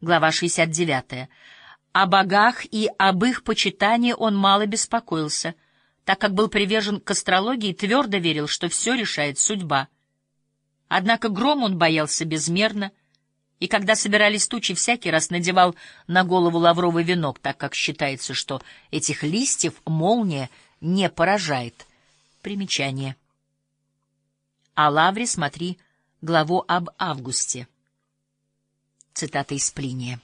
Глава 69. О богах и об их почитании он мало беспокоился, так как был привержен к астрологии и твердо верил, что все решает судьба. Однако гром он боялся безмерно, и когда собирались тучи, всякий раз надевал на голову лавровый венок, так как считается, что этих листьев молния не поражает. Примечание. О лавре смотри главу об августе. Цитата из Плиния.